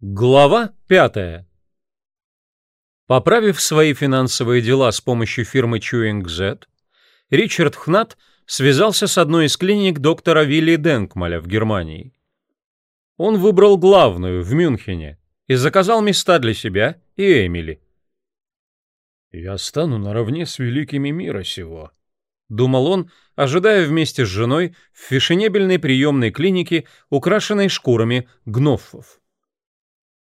Глава пятая. Поправив свои финансовые дела с помощью фирмы Chewing Z, Ричард Хнат связался с одной из клиник доктора Вилли Денкмаля в Германии. Он выбрал главную в Мюнхене и заказал места для себя и Эмили. «Я стану наравне с великими мира сего», — думал он, ожидая вместе с женой в фешенебельной приемной клинике, украшенной шкурами гноффов.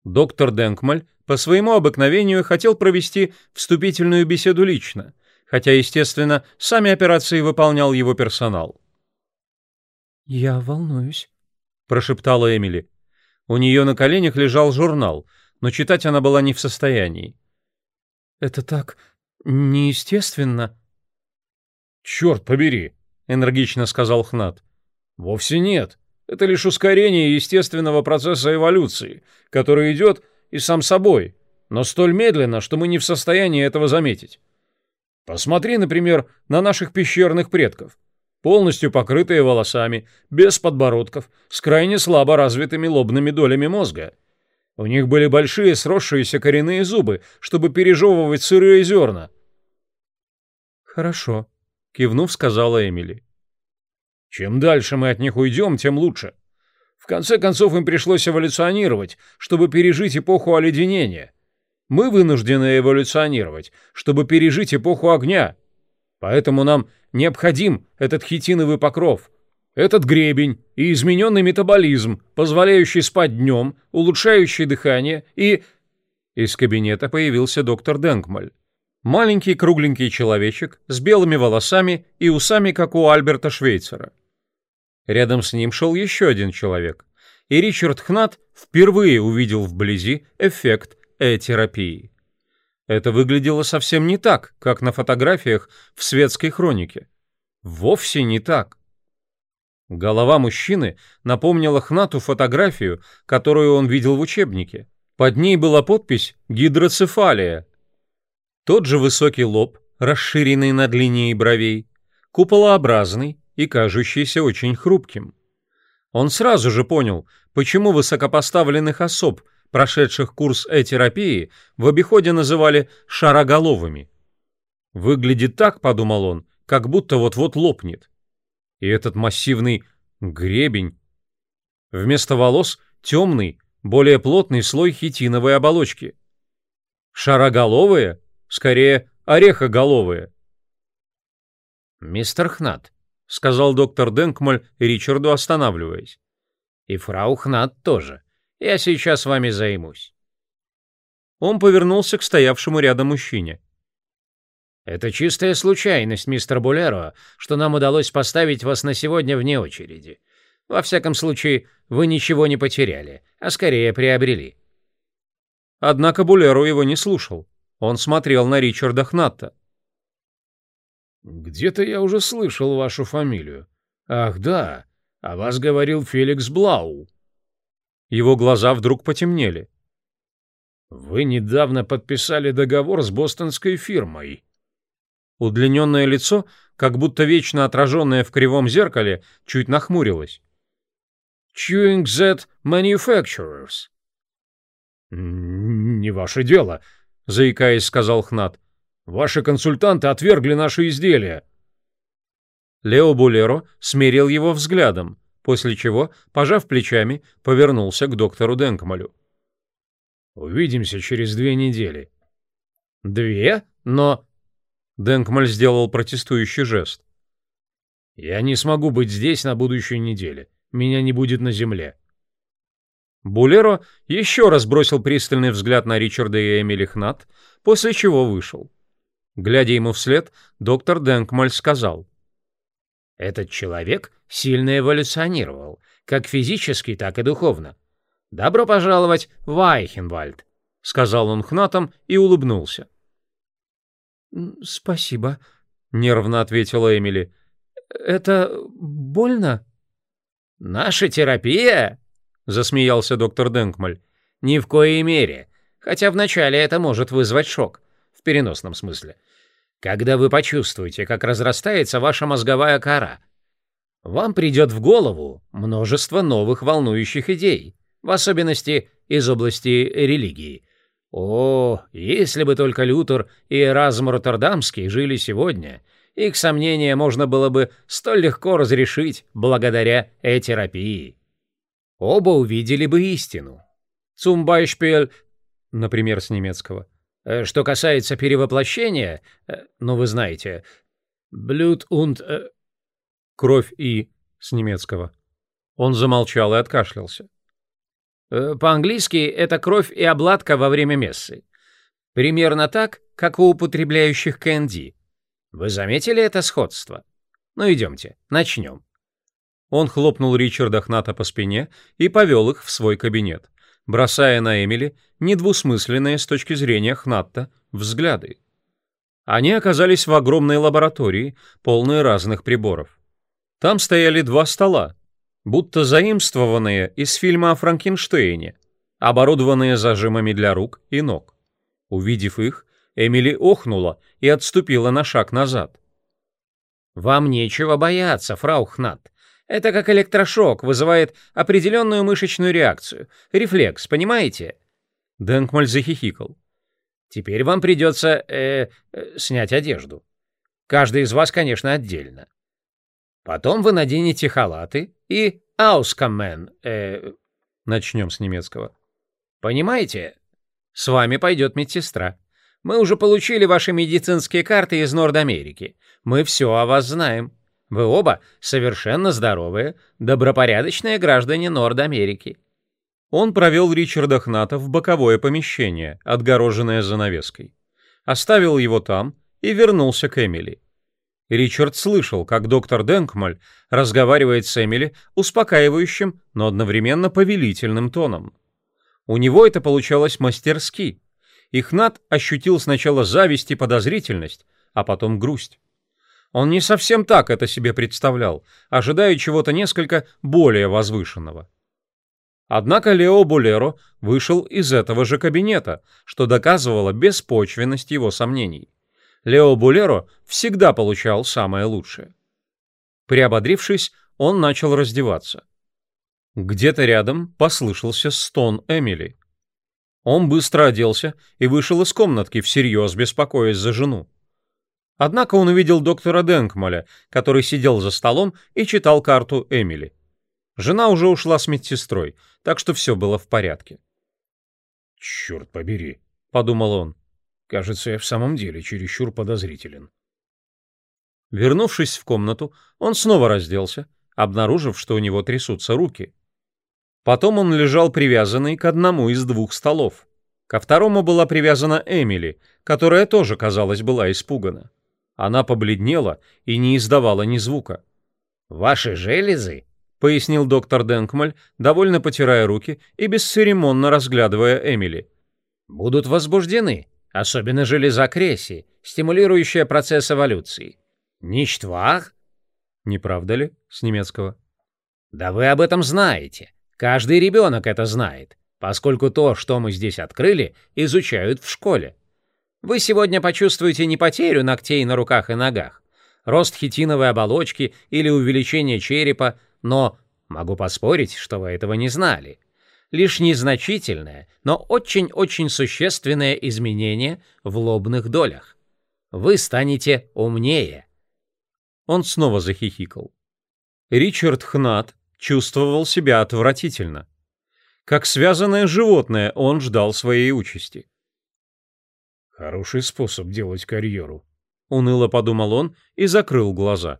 Доктор Денкмаль по своему обыкновению хотел провести вступительную беседу лично, хотя, естественно, сами операции выполнял его персонал. «Я волнуюсь», — прошептала Эмили. У нее на коленях лежал журнал, но читать она была не в состоянии. «Это так неестественно». «Черт побери», — энергично сказал Хнат. «Вовсе нет. Это лишь ускорение естественного процесса эволюции, который идет и сам собой, но столь медленно, что мы не в состоянии этого заметить. Посмотри, например, на наших пещерных предков. Полностью покрытые волосами, без подбородков, с крайне слабо развитыми лобными долями мозга. У них были большие сросшиеся коренные зубы, чтобы пережевывать сырые зерна. «Хорошо», — кивнув, сказала Эмили. Чем дальше мы от них уйдем, тем лучше. В конце концов, им пришлось эволюционировать, чтобы пережить эпоху оледенения. Мы вынуждены эволюционировать, чтобы пережить эпоху огня. Поэтому нам необходим этот хитиновый покров, этот гребень и измененный метаболизм, позволяющий спать днем, улучшающий дыхание и... Из кабинета появился доктор Денкмаль. Маленький кругленький человечек с белыми волосами и усами, как у Альберта Швейцера. Рядом с ним шел еще один человек, и Ричард Хнат впервые увидел вблизи эффект э-терапии. Это выглядело совсем не так, как на фотографиях в светской хронике. Вовсе не так. Голова мужчины напомнила Хнату фотографию, которую он видел в учебнике. Под ней была подпись «Гидроцефалия». Тот же высокий лоб, расширенный над линией бровей, куполообразный, и кажущийся очень хрупким. Он сразу же понял, почему высокопоставленных особ, прошедших курс э-терапии, в обиходе называли «шароголовыми». Выглядит так, подумал он, как будто вот-вот лопнет. И этот массивный гребень. Вместо волос темный, более плотный слой хитиновой оболочки. Шароголовые? Скорее, орехоголовые. «Мистер Хнат, — сказал доктор Денкмаль Ричарду, останавливаясь. «И фрау Хнат тоже. Я сейчас вами займусь». Он повернулся к стоявшему рядом мужчине. «Это чистая случайность, мистер Булеро, что нам удалось поставить вас на сегодня вне очереди. Во всяком случае, вы ничего не потеряли, а скорее приобрели». Однако Булеро его не слушал. Он смотрел на Ричарда Хнатта. «Где-то я уже слышал вашу фамилию. Ах, да, о вас говорил Феликс Блау». Его глаза вдруг потемнели. «Вы недавно подписали договор с бостонской фирмой». Удлиненное лицо, как будто вечно отраженное в кривом зеркале, чуть нахмурилось. «Chewing Z Manufacturers». «Не ваше дело», — заикаясь, сказал Хнат. Ваши консультанты отвергли наши изделия. Лео Булеро смерил его взглядом, после чего, пожав плечами, повернулся к доктору Денкмалю. Увидимся через две недели. Две? Но... Денкмаль сделал протестующий жест. Я не смогу быть здесь на будущей неделе. Меня не будет на земле. Булеро еще раз бросил пристальный взгляд на Ричарда и Эмили Хнат, после чего вышел. Глядя ему вслед, доктор Денкмаль сказал. «Этот человек сильно эволюционировал, как физически, так и духовно. Добро пожаловать в Айхенвальд», — сказал он хнатом и улыбнулся. «Спасибо», — нервно ответила Эмили. «Это больно?» «Наша терапия?» — засмеялся доктор Денкмаль. «Ни в коей мере, хотя вначале это может вызвать шок переносном смысле. Когда вы почувствуете, как разрастается ваша мозговая кора, вам придет в голову множество новых волнующих идей, в особенности из области религии. О, если бы только Лютер и Эразм Роттердамский жили сегодня, их сомнения можно было бы столь легко разрешить благодаря э-терапии. Оба увидели бы истину. Zum например, с немецкого. Э, что касается перевоплощения, э, ну вы знаете, Blut und... Э, кровь и с немецкого. Он замолчал и откашлялся. По-английски это кровь и обладка во время мессы. Примерно так, как у употребляющих КНД. Вы заметили это сходство? Ну идемте, начнем. Он хлопнул Ричарда Хната по спине и повел их в свой кабинет, бросая на Эмили недвусмысленные с точки зрения Хнатта взгляды. Они оказались в огромной лаборатории, полной разных приборов. Там стояли два стола, будто заимствованные из фильма о Франкенштейне, оборудованные зажимами для рук и ног. Увидев их, Эмили охнула и отступила на шаг назад. «Вам нечего бояться, фрау Хнат. Это как электрошок, вызывает определенную мышечную реакцию. Рефлекс, понимаете?» Денкмаль захихикал. «Теперь вам придется э, э, снять одежду. Каждый из вас, конечно, отдельно. Потом вы наденете халаты и аускамен. Э, начнем с немецкого. Понимаете? С вами пойдет медсестра. Мы уже получили ваши медицинские карты из Норд-Америки. Мы все о вас знаем. Вы оба совершенно здоровые, добропорядочные граждане Норд-Америки. Он провел Ричарда Хната в боковое помещение, отгороженное занавеской. Оставил его там и вернулся к Эмили. Ричард слышал, как доктор Денкмаль разговаривает с Эмили успокаивающим, но одновременно повелительным тоном. У него это получалось мастерски. Ихнат ощутил сначала зависть и подозрительность, а потом грусть. Он не совсем так это себе представлял, ожидая чего-то несколько более возвышенного. Однако Лео Булеро вышел из этого же кабинета, что доказывало беспочвенность его сомнений. Лео Булеро всегда получал самое лучшее. Приободрившись, он начал раздеваться. Где-то рядом послышался стон Эмили. Он быстро оделся и вышел из комнатки, всерьез беспокоясь за жену. Однако он увидел доктора Денкмаля, который сидел за столом и читал карту Эмили. Жена уже ушла с медсестрой, так что все было в порядке. «Черт побери», — подумал он. Кажется, я в самом деле чересчур подозрителен. Вернувшись в комнату, он снова разделся, обнаружив, что у него трясутся руки. Потом он лежал привязанный к одному из двух столов. Ко второму была привязана Эмили, которая тоже, казалось, была испугана. Она побледнела и не издавала ни звука. «Ваши железы?» — пояснил доктор Денкмаль, довольно потирая руки и бесцеремонно разглядывая Эмили. «Будут возбуждены особенно железа Креси, стимулирующая процесс эволюции. Ничтвах? Не правда ли? С немецкого. Да вы об этом знаете. Каждый ребенок это знает, поскольку то, что мы здесь открыли, изучают в школе. Вы сегодня почувствуете не потерю ногтей на руках и ногах, рост хитиновой оболочки или увеличение черепа, но могу поспорить, что вы этого не знали лишь незначительное, но очень-очень существенное изменение в лобных долях. Вы станете умнее. Он снова захихикал. Ричард Хнат чувствовал себя отвратительно. Как связанное животное он ждал своей участи. «Хороший способ делать карьеру», — уныло подумал он и закрыл глаза.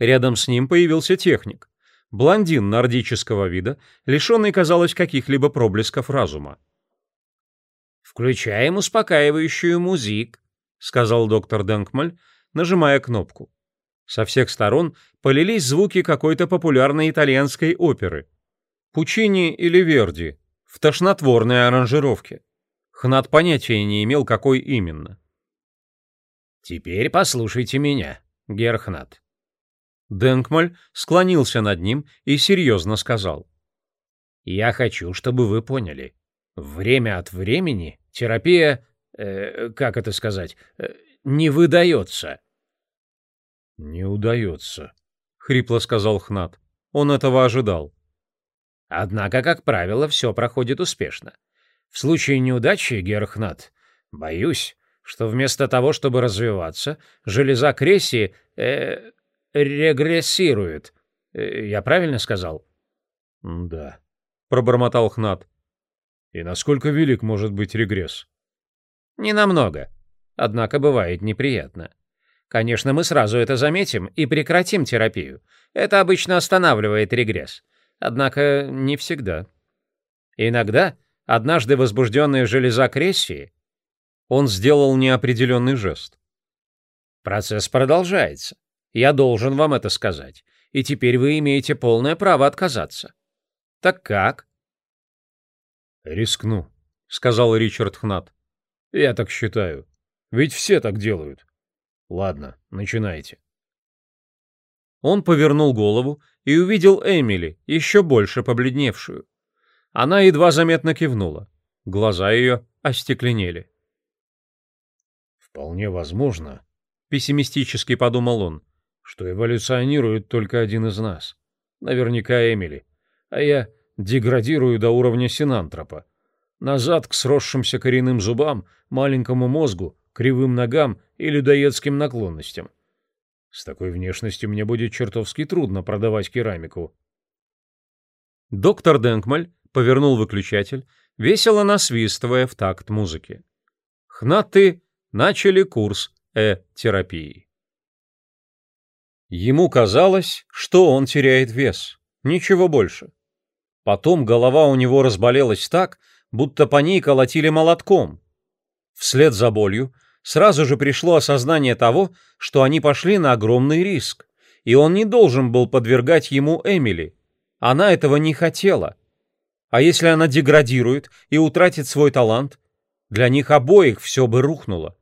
Рядом с ним появился техник. Блондин нордического вида, лишенный, казалось, каких-либо проблесков разума. «Включаем успокаивающую музик», — сказал доктор Денкмаль, нажимая кнопку. Со всех сторон полились звуки какой-то популярной итальянской оперы. Пучини или Верди, в тошнотворной аранжировке. Хнат понятия не имел, какой именно. «Теперь послушайте меня, Герхнат. Денкмаль склонился над ним и серьезно сказал. «Я хочу, чтобы вы поняли. Время от времени терапия, э, как это сказать, э, не выдается». «Не удается», — хрипло сказал Хнат. Он этого ожидал. Однако, как правило, все проходит успешно. В случае неудачи, Герхнат, боюсь, что вместо того, чтобы развиваться, железа Кресси э, регрессирует. Э, я правильно сказал? Да, пробормотал Хнат. И насколько велик может быть регресс? Не намного. Однако бывает неприятно. Конечно, мы сразу это заметим и прекратим терапию. Это обычно останавливает регресс. Однако не всегда. Иногда однажды возбужденная железа Крессии он сделал неопределенный жест. Процесс продолжается. Я должен вам это сказать. И теперь вы имеете полное право отказаться. Так как? Рискну, сказал Ричард Хнат. Я так считаю. Ведь все так делают. Ладно, начинайте. Он повернул голову и увидел Эмили, еще больше побледневшую. Она едва заметно кивнула. Глаза ее остекленели. «Вполне возможно», — пессимистически подумал он, «что эволюционирует только один из нас. Наверняка Эмили. А я деградирую до уровня синантропа. Назад к сросшимся коренным зубам, маленькому мозгу, кривым ногам и людоедским наклонностям. С такой внешностью мне будет чертовски трудно продавать керамику. Доктор Денкмаль повернул выключатель, весело насвистывая в такт музыки. Хнаты начали курс Э-терапии. Ему казалось, что он теряет вес, ничего больше. Потом голова у него разболелась так, будто по ней колотили молотком. Вслед за болью сразу же пришло осознание того, что они пошли на огромный риск, и он не должен был подвергать ему Эмили. Она этого не хотела. А если она деградирует и утратит свой талант, для них обоих все бы рухнуло.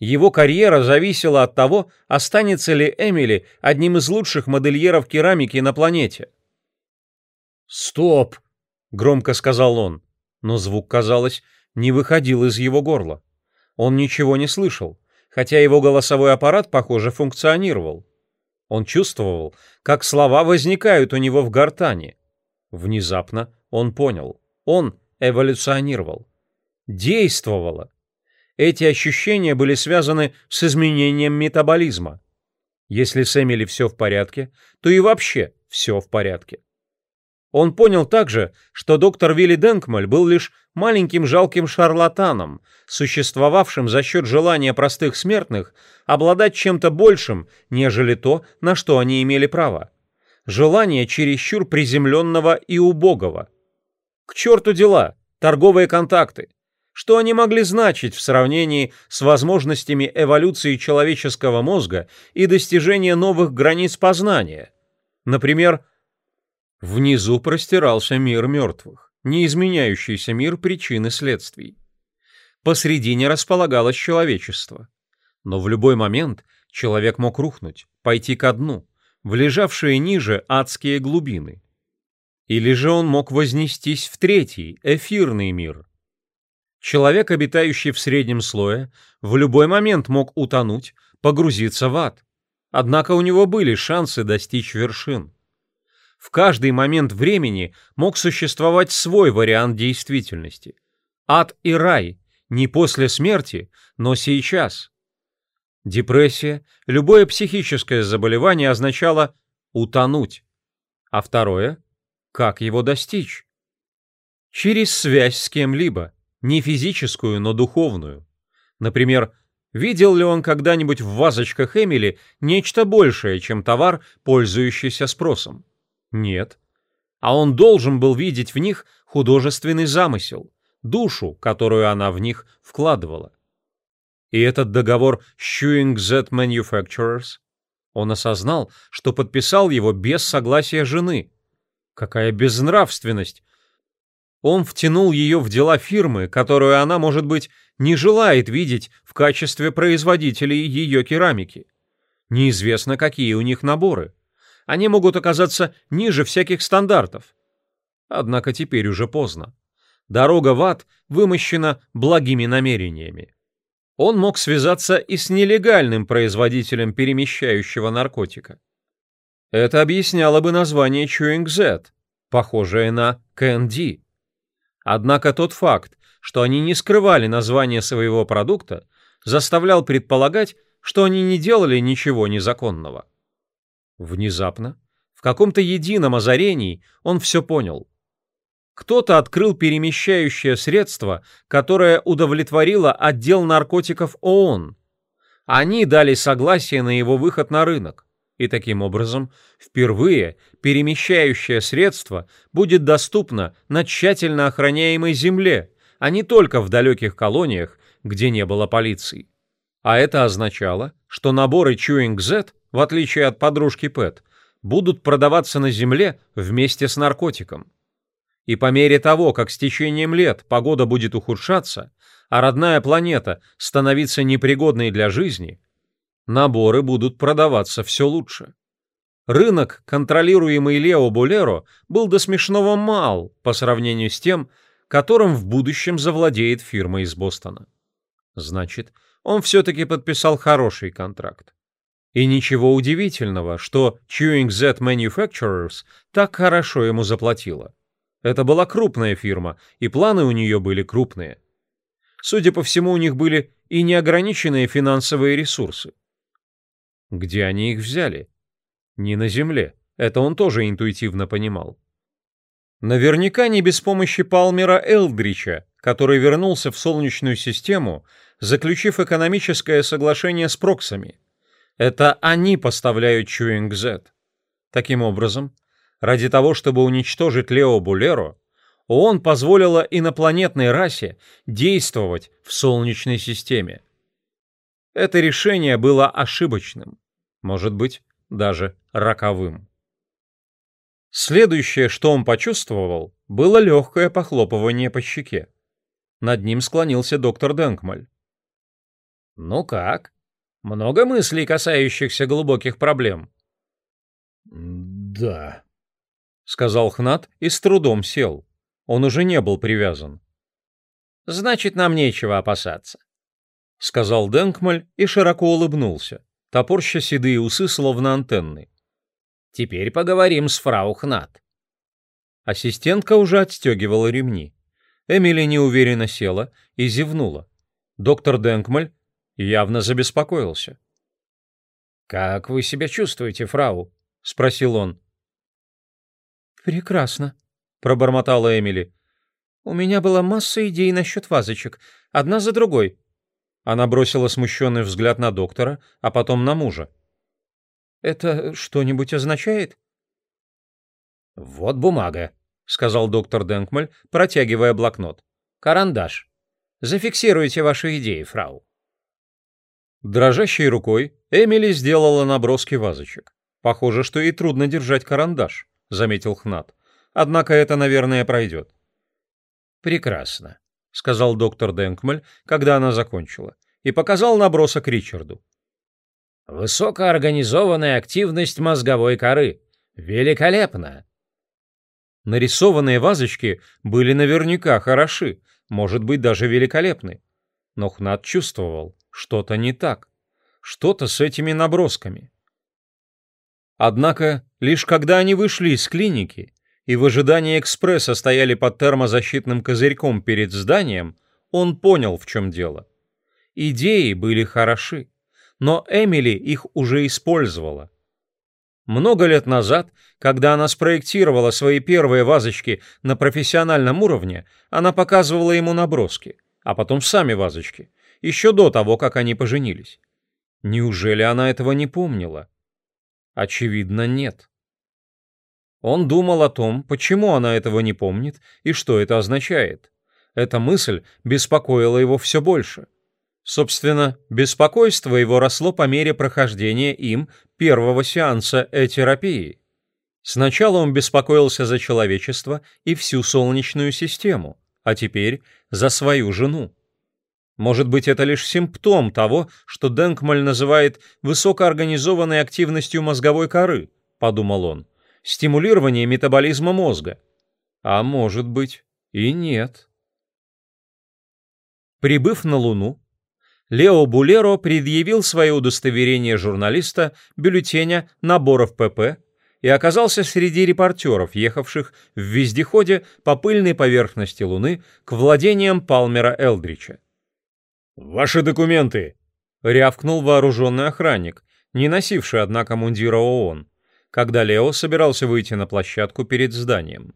Его карьера зависела от того, останется ли Эмили одним из лучших модельеров керамики на планете. «Стоп!» — громко сказал он, но звук, казалось, не выходил из его горла. Он ничего не слышал, хотя его голосовой аппарат, похоже, функционировал. Он чувствовал, как слова возникают у него в гортани. Внезапно он понял. Он эволюционировал. Действовало. Эти ощущения были связаны с изменением метаболизма. Если с Эмили все в порядке, то и вообще все в порядке. Он понял также, что доктор Вилли Денкмаль был лишь маленьким жалким шарлатаном, существовавшим за счет желания простых смертных обладать чем-то большим, нежели то, на что они имели право. Желание чересчур приземленного и убогого. К черту дела, торговые контакты. Что они могли значить в сравнении с возможностями эволюции человеческого мозга и достижения новых границ познания? Например, Внизу простирался мир мертвых, не изменяющийся мир причин и следствий. Посредине располагалось человечество. Но в любой момент человек мог рухнуть, пойти ко дну, в лежавшие ниже адские глубины. Или же он мог вознестись в третий, эфирный мир. Человек, обитающий в среднем слое, в любой момент мог утонуть, погрузиться в ад. Однако у него были шансы достичь вершин. В каждый момент времени мог существовать свой вариант действительности. Ад и рай не после смерти, но сейчас. Депрессия, любое психическое заболевание означало «утонуть», а второе – как его достичь? Через связь с кем-либо, не физическую, но духовную. Например, видел ли он когда-нибудь в вазочках Эмили нечто большее, чем товар, пользующийся спросом? Нет. А он должен был видеть в них художественный замысел, душу, которую она в них вкладывала. И этот договор Shewing Z Manufacturers, он осознал, что подписал его без согласия жены. Какая безнравственность! Он втянул ее в дела фирмы, которую она, может быть, не желает видеть в качестве производителей ее керамики. Неизвестно, какие у них наборы они могут оказаться ниже всяких стандартов. Однако теперь уже поздно. Дорога в ад вымощена благими намерениями. Он мог связаться и с нелегальным производителем перемещающего наркотика. Это объясняло бы название Chewing Z, похожее на КНД. Однако тот факт, что они не скрывали название своего продукта, заставлял предполагать, что они не делали ничего незаконного. Внезапно, в каком-то едином озарении, он все понял. Кто-то открыл перемещающее средство, которое удовлетворило отдел наркотиков ООН. Они дали согласие на его выход на рынок. И таким образом, впервые перемещающее средство будет доступно на тщательно охраняемой земле, а не только в далеких колониях, где не было полиции. А это означало, что наборы Chewing Z, в отличие от подружки Пэт, будут продаваться на земле вместе с наркотиком. И по мере того, как с течением лет погода будет ухудшаться, а родная планета становиться непригодной для жизни, наборы будут продаваться все лучше. Рынок, контролируемый Лео Булеро, был до смешного мал по сравнению с тем, которым в будущем завладеет фирма из Бостона. Значит, он все-таки подписал хороший контракт. И ничего удивительного, что Chewing Z Manufacturers так хорошо ему заплатила. Это была крупная фирма, и планы у нее были крупные. Судя по всему, у них были и неограниченные финансовые ресурсы. Где они их взяли? Не на Земле. Это он тоже интуитивно понимал. Наверняка не без помощи Палмера Элдрича, который вернулся в Солнечную систему, заключив экономическое соглашение с Проксами. Это они поставляют Чуинг Z. Таким образом, Ради того, чтобы уничтожить Лео Булеро, ООН позволила инопланетной расе действовать в Солнечной системе. Это решение было ошибочным, может быть, даже роковым. Следующее, что он почувствовал, было легкое похлопывание по щеке. Над ним склонился доктор Денкмаль. «Ну как? Много мыслей, касающихся глубоких проблем?» «Да», — сказал Хнат и с трудом сел. Он уже не был привязан. «Значит, нам нечего опасаться», — сказал Денкмаль и широко улыбнулся, топорща седые усы словно антенны. «Теперь поговорим с фрау Хнат». Ассистентка уже отстегивала ремни. Эмили неуверенно села и зевнула. Доктор Денкмаль явно забеспокоился. «Как вы себя чувствуете, фрау?» — спросил он. «Прекрасно», — пробормотала Эмили. «У меня была масса идей насчет вазочек, одна за другой». Она бросила смущенный взгляд на доктора, а потом на мужа. «Это что-нибудь означает?» «Вот бумага», — сказал доктор Денкмаль, протягивая блокнот. «Карандаш. Зафиксируйте ваши идеи, фрау». Дрожащей рукой Эмили сделала наброски вазочек. Похоже, что ей трудно держать карандаш заметил Хнат. Однако это, наверное, пройдет. Прекрасно, сказал доктор Денкмель, когда она закончила, и показал набросок Ричарду. Высокоорганизованная активность мозговой коры. Великолепно. Нарисованные вазочки были наверняка хороши, может быть, даже великолепны. Но Хнат чувствовал, что-то не так. Что-то с этими набросками. Однако, лишь когда они вышли из клиники и в ожидании экспресса стояли под термозащитным козырьком перед зданием, он понял, в чем дело. Идеи были хороши, но Эмили их уже использовала. Много лет назад, когда она спроектировала свои первые вазочки на профессиональном уровне, она показывала ему наброски, а потом сами вазочки, еще до того, как они поженились. Неужели она этого не помнила? Очевидно, нет. Он думал о том, почему она этого не помнит и что это означает. Эта мысль беспокоила его все больше. Собственно, беспокойство его росло по мере прохождения им первого сеанса э-терапии. Сначала он беспокоился за человечество и всю Солнечную систему, а теперь за свою жену. Может быть, это лишь симптом того, что Денкмаль называет высокоорганизованной активностью мозговой коры, подумал он, стимулирование метаболизма мозга. А может быть и нет. Прибыв на Луну, Лео Булеро предъявил свое удостоверение журналиста бюллетеня наборов ПП и оказался среди репортеров, ехавших в вездеходе по пыльной поверхности Луны к владениям Палмера Элдрича. «Ваши документы!» — рявкнул вооруженный охранник, не носивший, однако, мундира ООН, когда Лео собирался выйти на площадку перед зданием.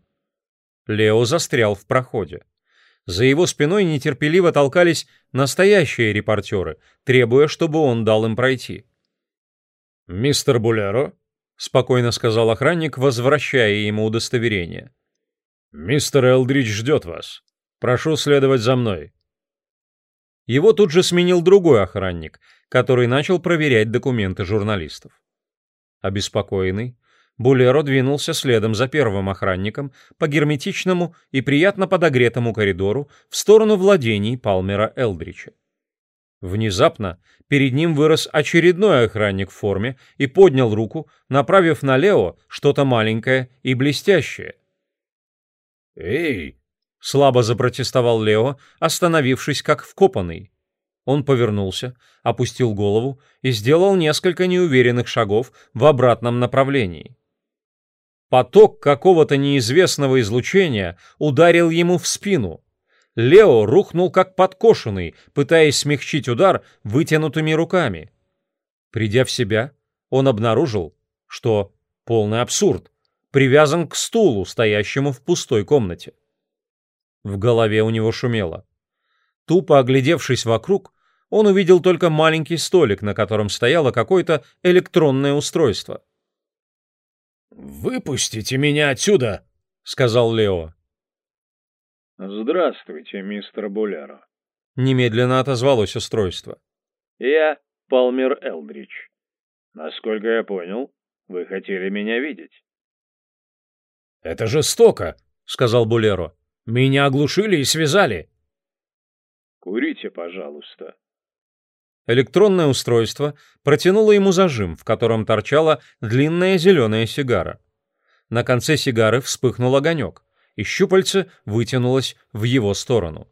Лео застрял в проходе. За его спиной нетерпеливо толкались настоящие репортеры, требуя, чтобы он дал им пройти. «Мистер Булеро?» — спокойно сказал охранник, возвращая ему удостоверение. «Мистер Элдрич ждет вас. Прошу следовать за мной». Его тут же сменил другой охранник, который начал проверять документы журналистов. Обеспокоенный, Булеро двинулся следом за первым охранником по герметичному и приятно подогретому коридору в сторону владений Палмера Элдрича. Внезапно перед ним вырос очередной охранник в форме и поднял руку, направив на Лео что-то маленькое и блестящее. «Эй!» — слабо запротестовал Лео, остановившись как вкопанный. Он повернулся, опустил голову и сделал несколько неуверенных шагов в обратном направлении. Поток какого-то неизвестного излучения ударил ему в спину. Лео рухнул как подкошенный, пытаясь смягчить удар вытянутыми руками. Придя в себя, он обнаружил, что полный абсурд, привязан к стулу, стоящему в пустой комнате. В голове у него шумело. Тупо оглядевшись вокруг, он увидел только маленький столик, на котором стояло какое-то электронное устройство. «Выпустите меня отсюда!» — сказал Лео. «Здравствуйте, мистер Булеро», — немедленно отозвалось устройство. «Я Палмер Элдрич. Насколько я понял, вы хотели меня видеть». «Это жестоко», — сказал Булеро. «Меня оглушили и связали». «Курите, пожалуйста», Электронное устройство протянуло ему зажим, в котором торчала длинная зеленая сигара. На конце сигары вспыхнул огонек, и щупальце вытянулось в его сторону.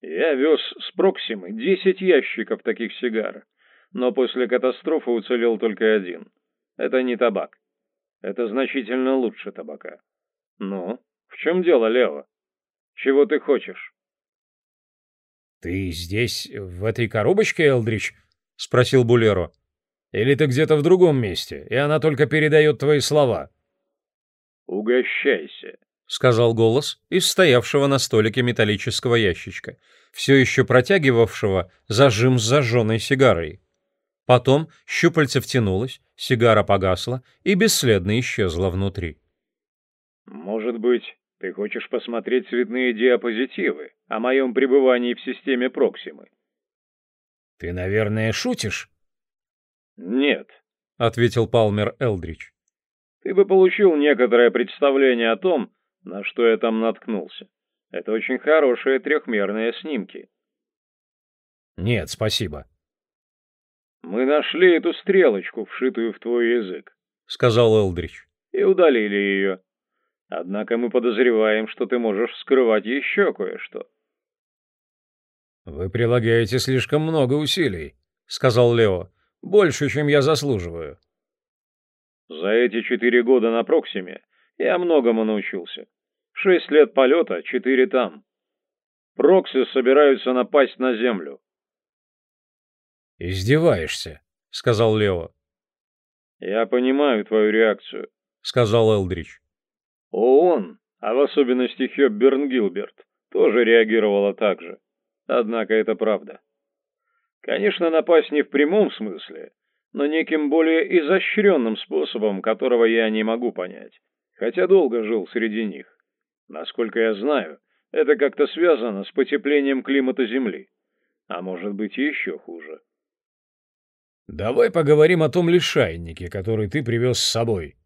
«Я вез с Проксимы десять ящиков таких сигар, но после катастрофы уцелел только один. Это не табак. Это значительно лучше табака. Ну, в чем дело, Лео? Чего ты хочешь?» «Ты здесь, в этой коробочке, Элдрич?» — спросил Булеро. «Или ты где-то в другом месте, и она только передает твои слова?» «Угощайся», — сказал голос из стоявшего на столике металлического ящичка, все еще протягивавшего зажим с зажженной сигарой. Потом щупальце втянулось, сигара погасла и бесследно исчезла внутри. «Может быть, ты хочешь посмотреть цветные диапозитивы о моем пребывании в системе Проксимы? Ты, наверное, шутишь? Нет, ответил Палмер Элдрич. Ты бы получил некоторое представление о том, на что я там наткнулся. Это очень хорошие трехмерные снимки. Нет, спасибо. Мы нашли эту стрелочку, вшитую в твой язык, сказал Элдрич. И удалили ее. Однако мы подозреваем, что ты можешь скрывать еще кое-что. Вы прилагаете слишком много усилий, сказал Лео. Больше, чем я заслуживаю. За эти четыре года на Проксиме я многому научился. Шесть лет полета, четыре там. Прокси собираются напасть на Землю. «Издеваешься», — сказал Лео. «Я понимаю твою реакцию», — сказал Элдрич. ООН, а в особенности Хёбберн Гилберт, тоже реагировала так же. Однако это правда. Конечно, напасть не в прямом смысле, но неким более изощренным способом, которого я не могу понять, хотя долго жил среди них. Насколько я знаю, это как-то связано с потеплением климата Земли. А может быть еще хуже. «Давай поговорим о том лишайнике, который ты привез с собой»,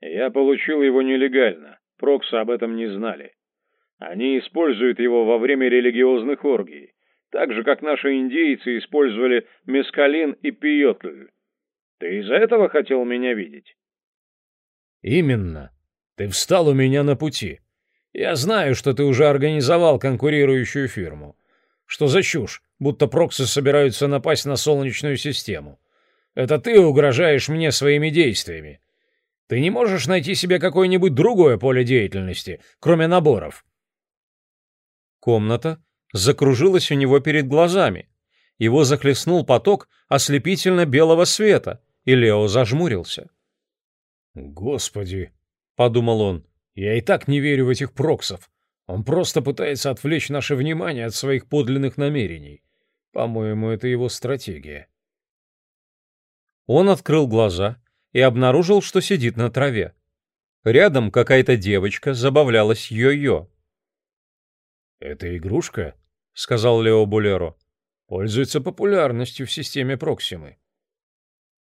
я получил его нелегально. Проксы об этом не знали. Они используют его во время религиозных оргий, так же, как наши индейцы использовали мескалин и пиотль. Ты из-за этого хотел меня видеть? Именно. Ты встал у меня на пути. Я знаю, что ты уже организовал конкурирующую фирму. Что за чушь, будто проксы собираются напасть на Солнечную систему. Это ты угрожаешь мне своими действиями. Ты не можешь найти себе какое-нибудь другое поле деятельности, кроме наборов?» Комната закружилась у него перед глазами. Его захлестнул поток ослепительно белого света, и Лео зажмурился. «Господи!» — подумал он. «Я и так не верю в этих проксов. Он просто пытается отвлечь наше внимание от своих подлинных намерений. По-моему, это его стратегия». Он открыл глаза и обнаружил, что сидит на траве. Рядом какая-то девочка забавлялась йо-йо. «Это игрушка?» — сказал Лео Булеро. «Пользуется популярностью в системе Проксимы».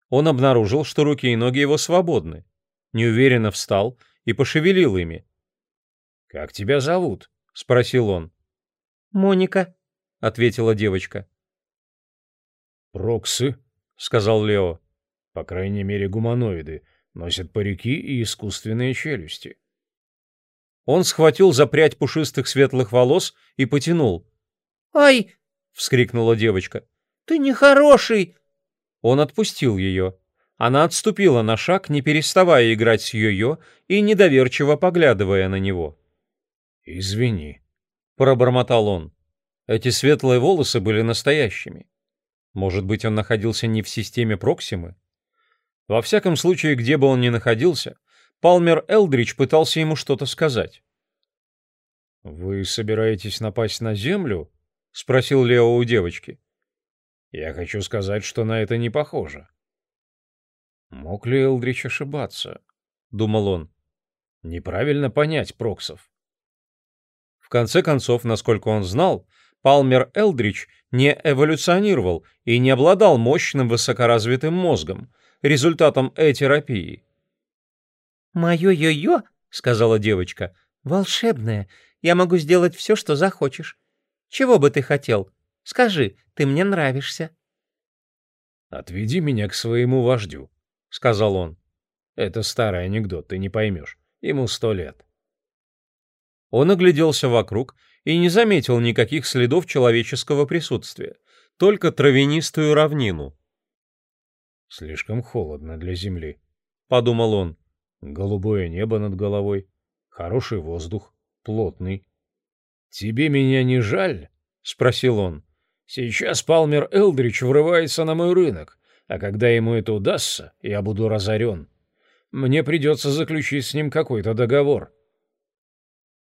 Он обнаружил, что руки и ноги его свободны. Неуверенно встал и пошевелил ими. «Как тебя зовут?» — спросил он. «Моника», — ответила девочка. «Проксы», — сказал Лео. «По крайней мере, гуманоиды носят парики и искусственные челюсти». Он схватил за прядь пушистых светлых волос и потянул. «Ай!» — вскрикнула девочка. «Ты нехороший!» Он отпустил ее. Она отступила на шаг, не переставая играть с йо-йо и недоверчиво поглядывая на него. «Извини», — пробормотал он. Эти светлые волосы были настоящими. Может быть, он находился не в системе Проксимы? Во всяком случае, где бы он ни находился, Палмер Элдрич пытался ему что-то сказать. «Вы собираетесь напасть на Землю?» — спросил Лео у девочки. «Я хочу сказать, что на это не похоже». «Мог ли Элдрич ошибаться?» — думал он. «Неправильно понять Проксов». В конце концов, насколько он знал, Палмер Элдрич не эволюционировал и не обладал мощным высокоразвитым мозгом, результатом э-терапии. «Мое йо-йо», — сказала девочка, — «волшебное. Я могу сделать все, что захочешь. Чего бы ты хотел? Скажи, ты мне нравишься». «Отведи меня к своему вождю», — сказал он. «Это старый анекдот, ты не поймешь. Ему сто лет». Он огляделся вокруг и не заметил никаких следов человеческого присутствия, только травянистую равнину. «Слишком холодно для земли», — подумал он. Голубое небо над головой, хороший воздух, плотный. «Тебе меня не жаль?» — спросил он. «Сейчас Палмер Элдрич врывается на мой рынок, а когда ему это удастся, я буду разорен. Мне придется заключить с ним какой-то договор».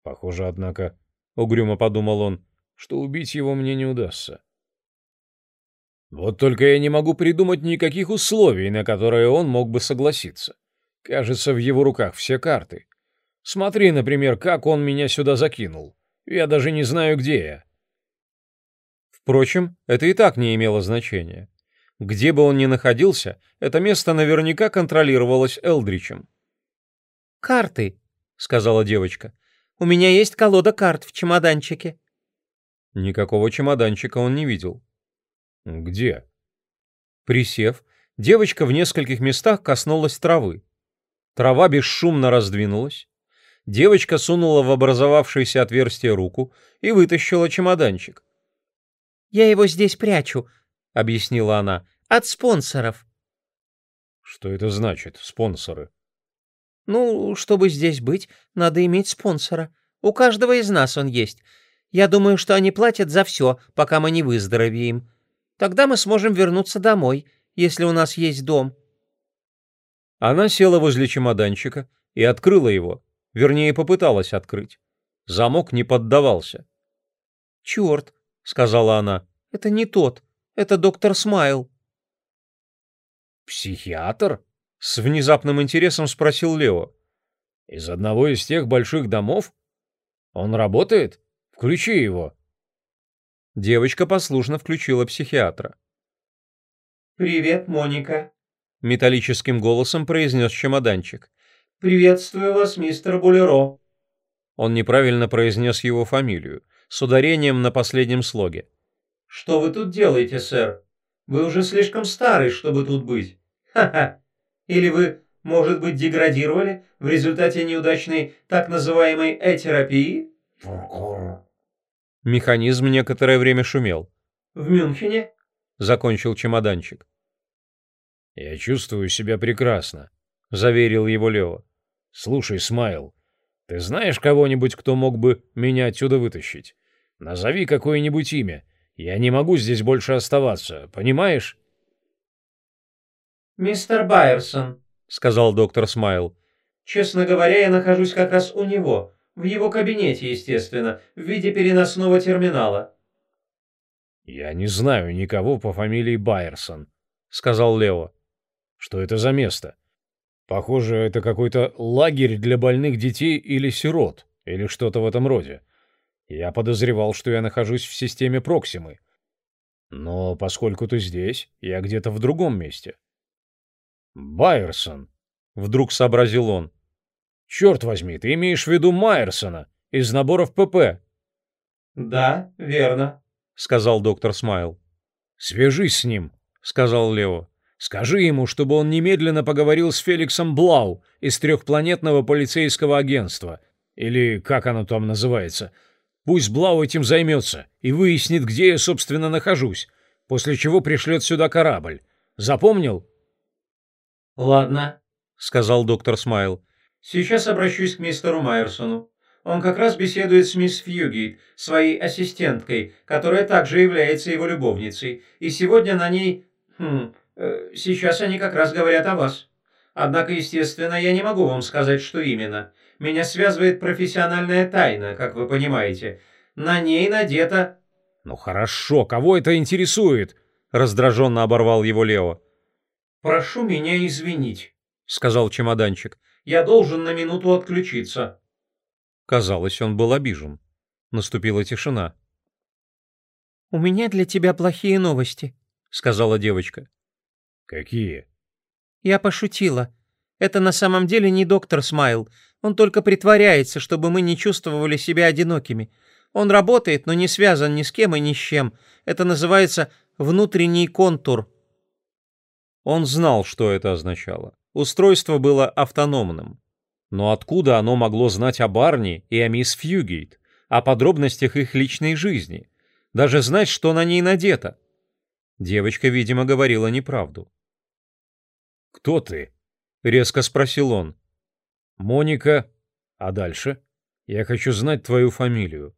Похоже, однако, — угрюмо подумал он, — что убить его мне не удастся. Вот только я не могу придумать никаких условий, на которые он мог бы согласиться. Кажется, в его руках все карты. Смотри, например, как он меня сюда закинул. Я даже не знаю, где я. Впрочем, это и так не имело значения. Где бы он ни находился, это место наверняка контролировалось Элдричем. «Карты», — сказала девочка. «У меня есть колода карт в чемоданчике». Никакого чемоданчика он не видел. «Где?» Присев, девочка в нескольких местах коснулась травы. Трава бесшумно раздвинулась. Девочка сунула в образовавшееся отверстие руку и вытащила чемоданчик. «Я его здесь прячу», — объяснила она, — «от спонсоров». «Что это значит, спонсоры?» «Ну, чтобы здесь быть, надо иметь спонсора. У каждого из нас он есть. Я думаю, что они платят за все, пока мы не выздоровеем. Тогда мы сможем вернуться домой, если у нас есть дом». Она села возле чемоданчика и открыла его, вернее, попыталась открыть. Замок не поддавался. «Черт», — сказала она, — «это не тот, это доктор Смайл». «Психиатр?» — с внезапным интересом спросил Лео. «Из одного из тех больших домов? Он работает? Включи его». Девочка послушно включила психиатра. «Привет, Моника», металлическим голосом произнес чемоданчик. «Приветствую вас, мистер Булеро». Он неправильно произнес его фамилию, с ударением на последнем слоге. «Что вы тут делаете, сэр? Вы уже слишком старый, чтобы тут быть. Ха-ха! Или вы, может быть, деградировали в результате неудачной так называемой э-терапии?» Механизм некоторое время шумел. «В Мюнхене?» — закончил чемоданчик. Я чувствую себя прекрасно, заверил его Лео. Слушай, Смайл, ты знаешь кого-нибудь, кто мог бы меня отсюда вытащить? Назови какое-нибудь имя. Я не могу здесь больше оставаться, понимаешь? «Мистер Байерсон», — сказал доктор Смайл. «Честно говоря, я нахожусь как раз у него, в его кабинете, естественно, в виде переносного терминала». «Я не знаю никого по фамилии Байерсон», — сказал Лео. «Что это за место? Похоже, это какой-то лагерь для больных детей или сирот, или что-то в этом роде. Я подозревал, что я нахожусь в системе Проксимы. Но поскольку ты здесь, я где-то в другом месте». «Байерсон», — вдруг сообразил он. «Черт возьми, ты имеешь в виду Майерсона из наборов ПП?» «Да, верно», — сказал доктор Смайл. «Свяжись с ним», — сказал Лео. «Скажи ему, чтобы он немедленно поговорил с Феликсом Блау из трехпланетного полицейского агентства. Или как оно там называется. Пусть Блау этим займется и выяснит, где я, собственно, нахожусь, после чего пришлет сюда корабль. Запомнил?» «Ладно», — сказал доктор Смайл. «Сейчас обращусь к мистеру Майерсону. Он как раз беседует с мисс Фьюгейт, своей ассистенткой, которая также является его любовницей, и сегодня на ней... Хм, э, сейчас они как раз говорят о вас. Однако, естественно, я не могу вам сказать, что именно. Меня связывает профессиональная тайна, как вы понимаете. На ней надето...» «Ну хорошо, кого это интересует?» — раздраженно оборвал его Лео. «Прошу меня извинить», — сказал чемоданчик. «Я должен на минуту отключиться». Казалось, он был обижен. Наступила тишина. «У меня для тебя плохие новости», — сказала девочка. «Какие?» «Я пошутила. Это на самом деле не доктор Смайл. Он только притворяется, чтобы мы не чувствовали себя одинокими. Он работает, но не связан ни с кем и ни с чем. Это называется внутренний контур». Он знал, что это означало. Устройство было автономным. Но откуда оно могло знать о Барни и о мисс Фьюгейт, о подробностях их личной жизни, даже знать, что на ней надето? Девочка, видимо, говорила неправду. «Кто ты?» — резко спросил он. «Моника. А дальше? Я хочу знать твою фамилию».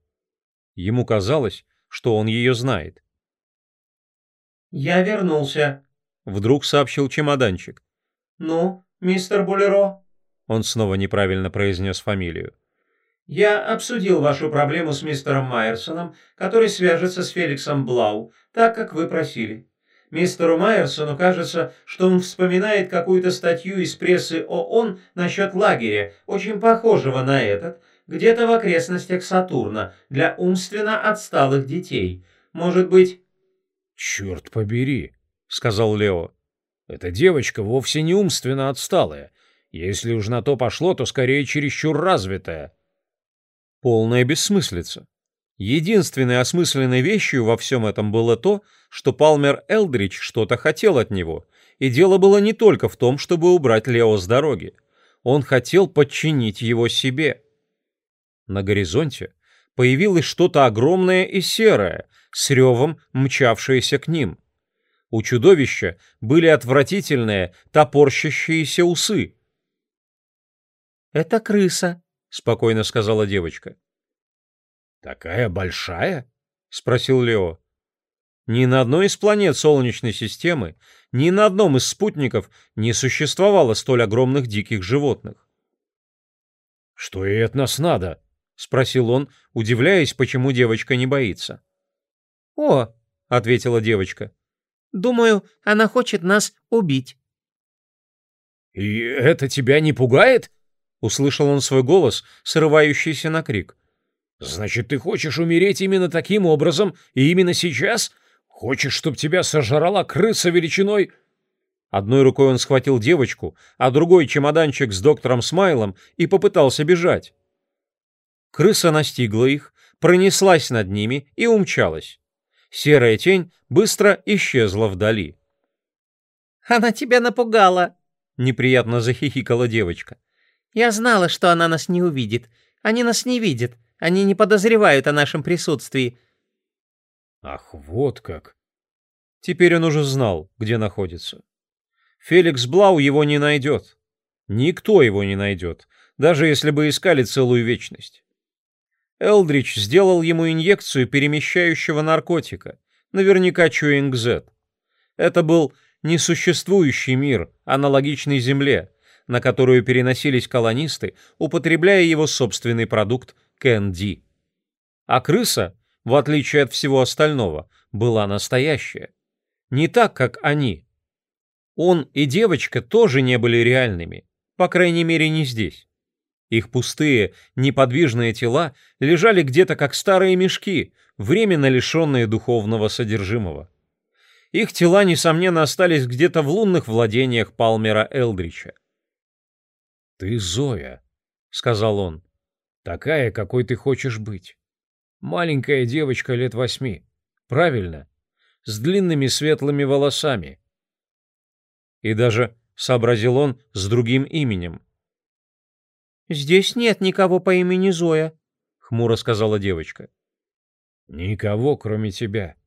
Ему казалось, что он ее знает. «Я вернулся», — вдруг сообщил чемоданчик. «Ну, мистер Булеро?» Он снова неправильно произнес фамилию. «Я обсудил вашу проблему с мистером Майерсоном, который свяжется с Феликсом Блау, так, как вы просили. Мистеру Майерсону кажется, что он вспоминает какую-то статью из прессы ООН насчет лагеря, очень похожего на этот, где-то в окрестностях Сатурна, для умственно отсталых детей. Может быть...» «Черт побери», — сказал Лео. «Эта девочка вовсе не умственно отсталая. Если уж на то пошло, то скорее чересчур развитая. Полная бессмыслица. Единственной осмысленной вещью во всем этом было то, что Палмер Элдрич что-то хотел от него, и дело было не только в том, чтобы убрать Лео с дороги. Он хотел подчинить его себе. На горизонте появилось что-то огромное и серое, с ревом мчавшееся к ним. У чудовища были отвратительные, топорщащиеся усы, «Это крыса», — спокойно сказала девочка. «Такая большая?» — спросил Лео. Ни на одной из планет Солнечной системы, ни на одном из спутников не существовало столь огромных диких животных. «Что ей от нас надо?» — спросил он, удивляясь, почему девочка не боится. «О», — ответила девочка, — «думаю, она хочет нас убить». «И это тебя не пугает?» Услышал он свой голос, срывающийся на крик. «Значит, ты хочешь умереть именно таким образом и именно сейчас? Хочешь, чтобы тебя сожрала крыса величиной...» Одной рукой он схватил девочку, а другой чемоданчик с доктором Смайлом и попытался бежать. Крыса настигла их, пронеслась над ними и умчалась. Серая тень быстро исчезла вдали. «Она тебя напугала!» — неприятно захихикала девочка. Я знала, что она нас не увидит. Они нас не видят. Они не подозревают о нашем присутствии. Ах, вот как. Теперь он уже знал, где находится. Феликс Блау его не найдет. Никто его не найдет, даже если бы искали целую вечность. Элдрич сделал ему инъекцию перемещающего наркотика, наверняка Чуинг-Зет. Это был несуществующий мир, аналогичный Земле, на которую переносились колонисты, употребляя его собственный продукт КНД. А крыса, в отличие от всего остального, была настоящая. Не так, как они. Он и девочка тоже не были реальными, по крайней мере не здесь. Их пустые, неподвижные тела лежали где-то как старые мешки, временно лишенные духовного содержимого. Их тела, несомненно, остались где-то в лунных владениях Палмера Элдрича. «Ты Зоя», — сказал он, — «такая, какой ты хочешь быть. Маленькая девочка лет восьми, правильно, с длинными светлыми волосами». И даже, сообразил он, с другим именем — «Здесь нет никого по имени Зоя», — хмуро сказала девочка. «Никого, кроме тебя.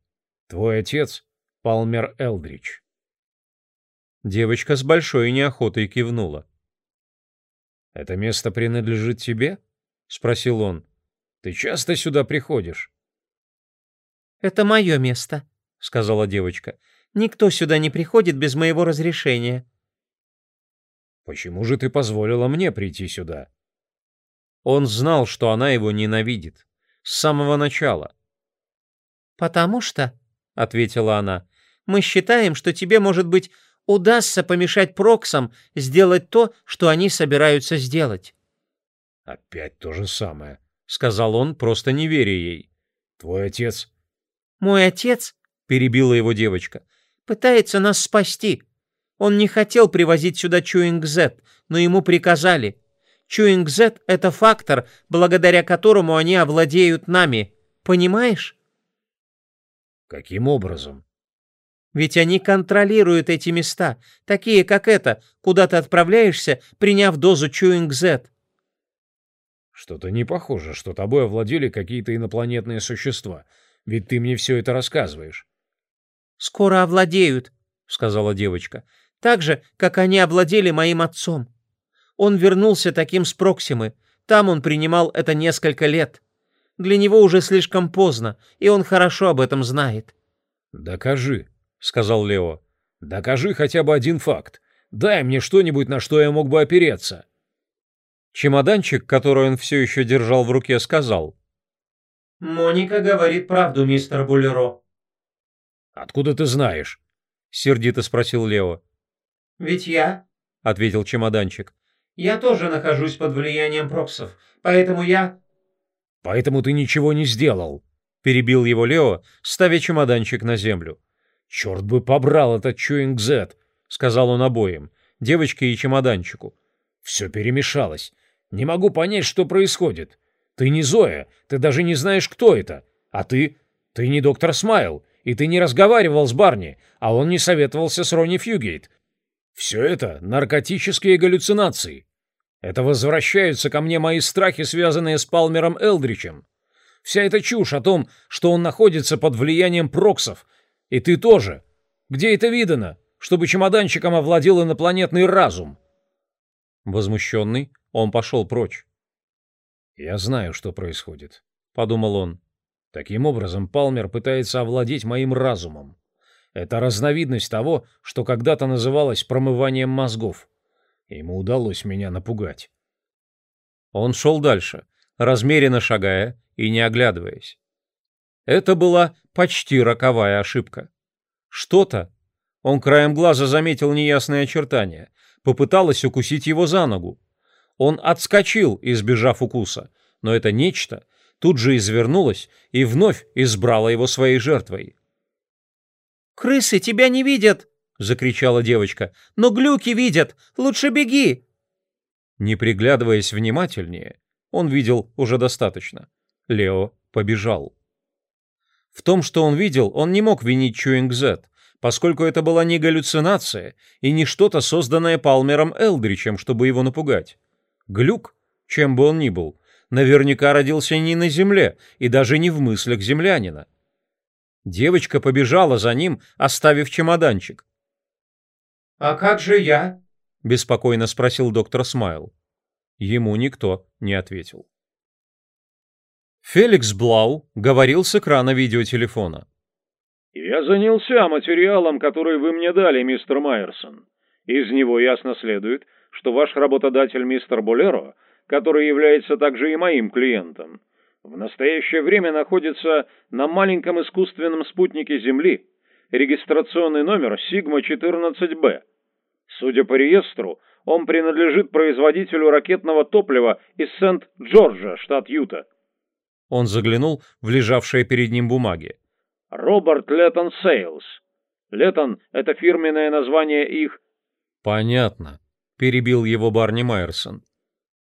Твой отец — Палмер Элдрич». Девочка с большой неохотой кивнула. «Это место принадлежит тебе?» — спросил он. «Ты часто сюда приходишь?» «Это мое место», — сказала девочка. «Никто сюда не приходит без моего разрешения». Почему же ты позволила мне прийти сюда? Он знал, что она его ненавидит. С самого начала. «Потому что», — ответила она, — «мы считаем, что тебе, может быть, удастся помешать Проксам сделать то, что они собираются сделать». «Опять то же самое», — сказал он, просто не веря ей. «Твой отец...» «Мой отец», — перебила его девочка, — «пытается нас спасти. Он не хотел привозить сюда Чуинг-Зет, но ему приказали. Чуинг-Зет — это фактор, благодаря которому они овладеют нами. Понимаешь? Каким образом? Ведь они контролируют эти места, такие как это, куда ты отправляешься, приняв дозу Чуинг-Зет. Что-то не похоже, что тобой овладели какие-то инопланетные существа, ведь ты мне все это рассказываешь. «Скоро овладеют», — сказала девочка так же, как они овладели моим отцом. Он вернулся таким с Проксимы, там он принимал это несколько лет. Для него уже слишком поздно, и он хорошо об этом знает». «Докажи», — сказал Лео. «Докажи хотя бы один факт. Дай мне что-нибудь, на что я мог бы опереться». Чемоданчик, который он все еще держал в руке, сказал. «Моника говорит правду, мистер Булеро». «Откуда ты знаешь?» — сердито спросил Лео. «Ведь я», — ответил чемоданчик, — «я тоже нахожусь под влиянием проксов, поэтому я...» «Поэтому ты ничего не сделал», — перебил его Лео, ставя чемоданчик на землю. «Черт бы побрал этот Чуинг-Зет», — сказал он обоим, девочке и чемоданчику. «Все перемешалось. Не могу понять, что происходит. Ты не Зоя, ты даже не знаешь, кто это. А ты? Ты не доктор Смайл, и ты не разговаривал с Барни, а он не советовался с Ронни Фьюгейт. Все это наркотические галлюцинации. Это возвращаются ко мне мои страхи, связанные с Палмером Элдричем. Вся эта чушь о том, что он находится под влиянием проксов. И ты тоже. Где это видано, чтобы чемоданчиком овладел инопланетный разум? Возмущенный, он пошел прочь. «Я знаю, что происходит», — подумал он. «Таким образом, Палмер пытается овладеть моим разумом. Это разновидность того, что когда-то называлось промыванием мозгов. Ему удалось меня напугать. Он шел дальше, размеренно шагая и не оглядываясь. Это была почти роковая ошибка. Что-то, он краем глаза заметил неясные очертания, попыталось укусить его за ногу. Он отскочил, избежав укуса, но это нечто тут же извернулось и вновь избрало его своей жертвой. «Крысы тебя не видят!» — закричала девочка. «Но глюки видят! Лучше беги!» Не приглядываясь внимательнее, он видел уже достаточно. Лео побежал. В том, что он видел, он не мог винить Чуинг-Зет, поскольку это была не галлюцинация и не что-то созданное Палмером Элдричем, чтобы его напугать. Глюк, чем бы он ни был, наверняка родился не на Земле и даже не в мыслях землянина. Девочка побежала за ним, оставив чемоданчик. «А как же я?» — беспокойно спросил доктор Смайл. Ему никто не ответил. Феликс Блау говорил с экрана видеотелефона. «Я занялся материалом, который вы мне дали, мистер Майерсон. Из него ясно следует, что ваш работодатель мистер Болеро, который является также и моим клиентом, в настоящее время находится на маленьком искусственном спутнике Земли, регистрационный номер Сигма-14Б. Судя по реестру, он принадлежит производителю ракетного топлива из Сент-Джорджа, штат Юта. Он заглянул в лежавшие перед ним бумаги. Роберт Леттон Сейлс. Леттон — это фирменное название их... Понятно, перебил его Барни Майерсон.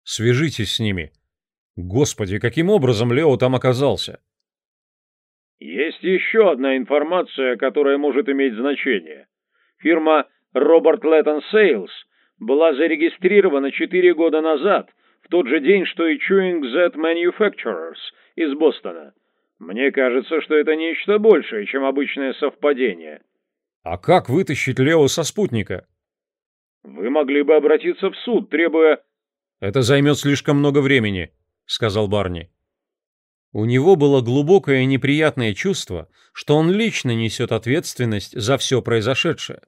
Свяжитесь с ними. Господи, каким образом Лео там оказался? Есть еще одна информация, которая может иметь значение. Фирма Роберт Леттон Сейлс была зарегистрирована четыре года назад, в тот же день, что и Chewing Z Manufacturers из Бостона. Мне кажется, что это нечто большее, чем обычное совпадение. А как вытащить Лео со спутника? Вы могли бы обратиться в суд, требуя... Это займет слишком много времени, сказал Барни. У него было глубокое неприятное чувство, что он лично несет ответственность за все произошедшее.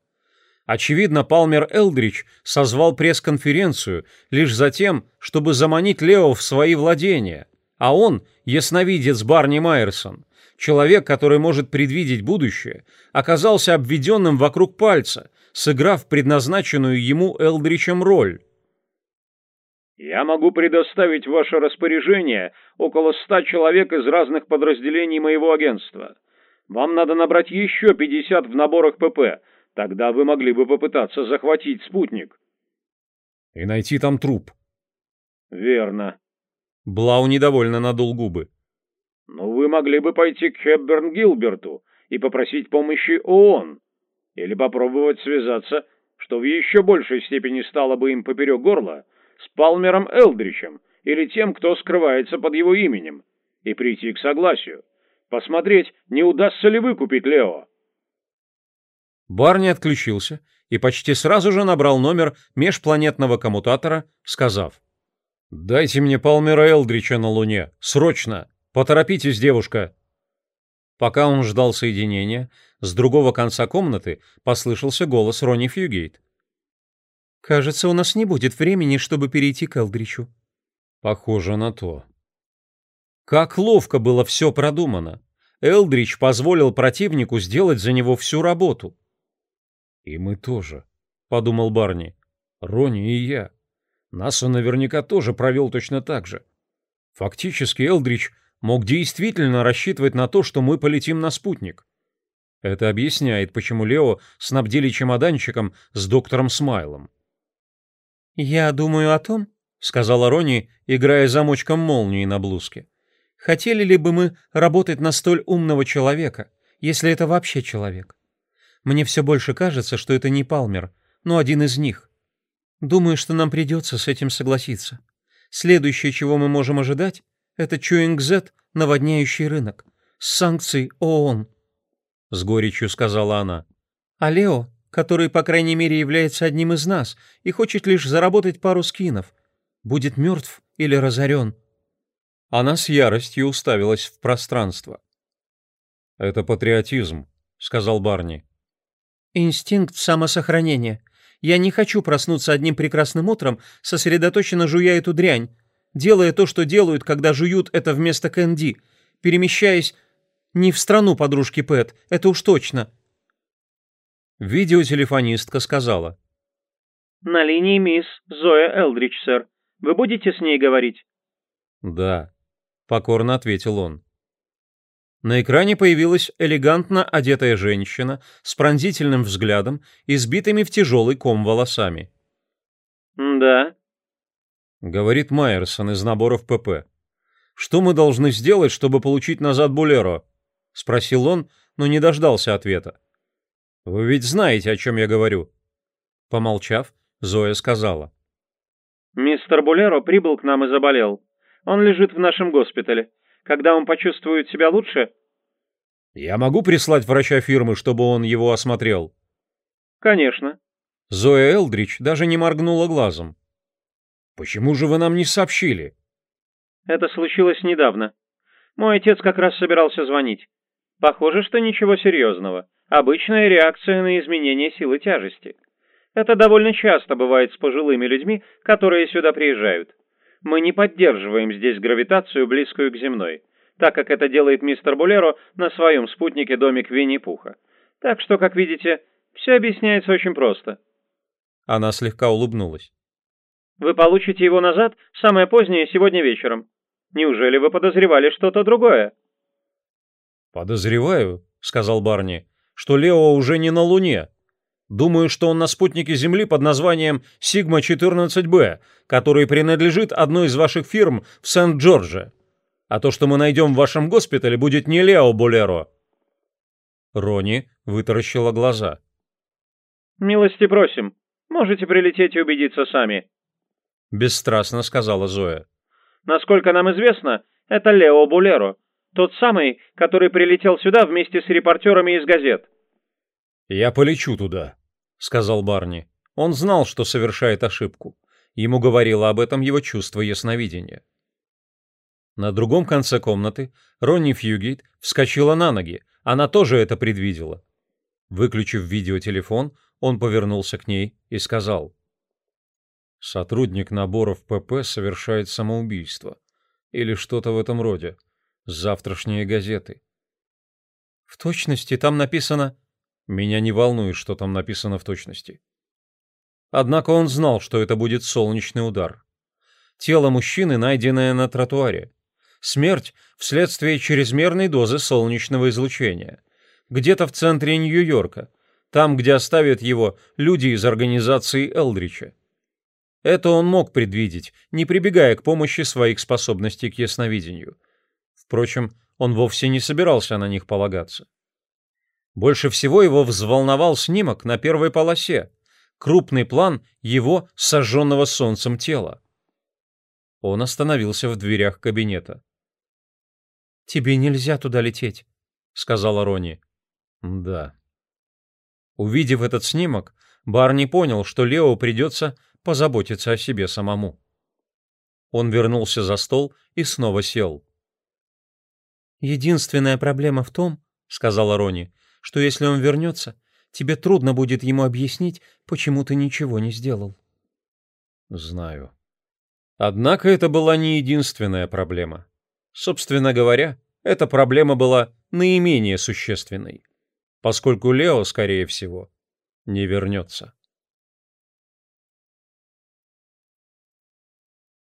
Очевидно, Палмер Элдрич созвал пресс-конференцию лишь за тем, чтобы заманить Лео в свои владения, а он, ясновидец Барни Майерсон, человек, который может предвидеть будущее, оказался обведенным вокруг пальца, сыграв предназначенную ему Элдричем роль. «Я могу предоставить в ваше распоряжение около ста человек из разных подразделений моего агентства. Вам надо набрать еще пятьдесят в наборах ПП, тогда вы могли бы попытаться захватить спутник». «И найти там труп». «Верно. Блау недовольно надул губы. «Ну, вы могли бы пойти к Хепберн Гилберту и попросить помощи ООН. Или попробовать связаться, что в еще большей степени стало бы им поперек горла, с Палмером Элдричем или тем, кто скрывается под его именем, и прийти к согласию. Посмотреть, не удастся ли выкупить Лео». Барни отключился и почти сразу же набрал номер межпланетного коммутатора, сказав — «Дайте мне Палмера Элдрича на Луне! Срочно! Поторопитесь, девушка!» Пока он ждал соединения, с другого конца комнаты послышался голос Ронни Фьюгейт. «Кажется, у нас не будет времени, чтобы перейти к Элдричу». «Похоже на то». Как ловко было все продумано. Элдрич позволил противнику сделать за него всю работу. «И мы тоже», — подумал Барни. «Ронни и я». Нас он наверняка тоже провел точно так же. Фактически Элдрич мог действительно рассчитывать на то, что мы полетим на спутник. Это объясняет, почему Лео снабдили чемоданчиком с доктором Смайлом. «Я думаю о том», — сказала Рони, играя замочком молнии на блузке. «Хотели ли бы мы работать на столь умного человека, если это вообще человек? Мне все больше кажется, что это не Палмер, но один из них. Думаю, что нам придется с этим согласиться. Следующее, чего мы можем ожидать, это Чуинг-Зет, наводняющий рынок, с санкций ООН. С горечью сказала она. А Лео, который, по крайней мере, является одним из нас и хочет лишь заработать пару скинов, будет мертв или разорен. Она с яростью уставилась в пространство. «Это патриотизм», — сказал Барни. «Инстинкт самосохранения. Я не хочу проснуться одним прекрасным утром, сосредоточенно жуя эту дрянь, делая то, что делают, когда жуют это вместо кэнди, перемещаясь не в страну подружки Пэт, это уж точно. Видеотелефонистка сказала. «На линии мисс Зоя Элдрич, сэр. Вы будете с ней говорить?» «Да», — покорно ответил он. На экране появилась элегантно одетая женщина с пронзительным взглядом и сбитыми в тяжелый ком волосами. «Да», — говорит Майерсон из наборов ПП. «Что мы должны сделать, чтобы получить назад Булеро?» — спросил он, но не дождался ответа. «Вы ведь знаете, о чем я говорю?» Помолчав, Зоя сказала. «Мистер Булеро прибыл к нам и заболел. Он лежит в нашем госпитале когда он почувствует себя лучше?» «Я могу прислать врача фирмы, чтобы он его осмотрел?» «Конечно. Зоя Элдрич даже не моргнула глазом. «Почему же вы нам не сообщили?» «Это случилось недавно. Мой отец как раз собирался звонить. Похоже, что ничего серьезного. Обычная реакция на изменение силы тяжести. Это довольно часто бывает с пожилыми людьми, которые сюда приезжают. Мы не поддерживаем здесь гравитацию, близкую к земной, так как это делает мистер Булеро на своем спутнике домик Винни-Пуха. Так что, как видите, все объясняется очень просто. Она слегка улыбнулась. Вы получите его назад самое позднее сегодня вечером. Неужели вы подозревали что-то другое? Подозреваю, сказал Барни, что Лео уже не на Луне. Думаю, что он на спутнике Земли под названием Сигма-14Б, который принадлежит одной из ваших фирм в Сент-Джордже. А то, что мы найдем в вашем госпитале, будет не Лео Болеро. Рони вытаращила глаза. «Милости просим. Можете прилететь и убедиться сами», — бесстрастно сказала Зоя. «Насколько нам известно, это Лео Булеро, тот самый, который прилетел сюда вместе с репортерами из газет». «Я полечу туда», — сказал Барни. Он знал, что совершает ошибку. Ему говорило об этом его чувство ясновидения. На другом конце комнаты Ронни Фьюгейт вскочила на ноги. Она тоже это предвидела. Выключив видеотелефон, он повернулся к ней и сказал. «Сотрудник наборов ПП совершает самоубийство. Или что-то в этом роде. Завтрашние газеты». «В точности там написано...» «Меня не волнует, что там написано в точности». Однако он знал, что это будет солнечный удар. Тело мужчины, найденное на тротуаре. Смерть вследствие чрезмерной дозы солнечного излучения. Где-то в центре Нью-Йорка, там, где оставят его люди из организации Элдрича. Это он мог предвидеть, не прибегая к помощи своих способностей к ясновидению. Впрочем, он вовсе не собирался на них полагаться. Больше всего его взволновал снимок на первой полосе, крупный план его сожженного солнцем тела. Он остановился в дверях кабинета. «Тебе нельзя туда лететь», — сказала Рони. «Да». Увидев этот снимок, Барни понял, что Лео придется позаботиться о себе самому. Он вернулся за стол и снова сел. «Единственная проблема в том, — сказала Рони, — что если он вернется, тебе трудно будет ему объяснить, почему ты ничего не сделал». «Знаю». Однако это была не единственная проблема. Собственно говоря, эта проблема была наименее существенной, поскольку Лео, скорее всего, не вернется.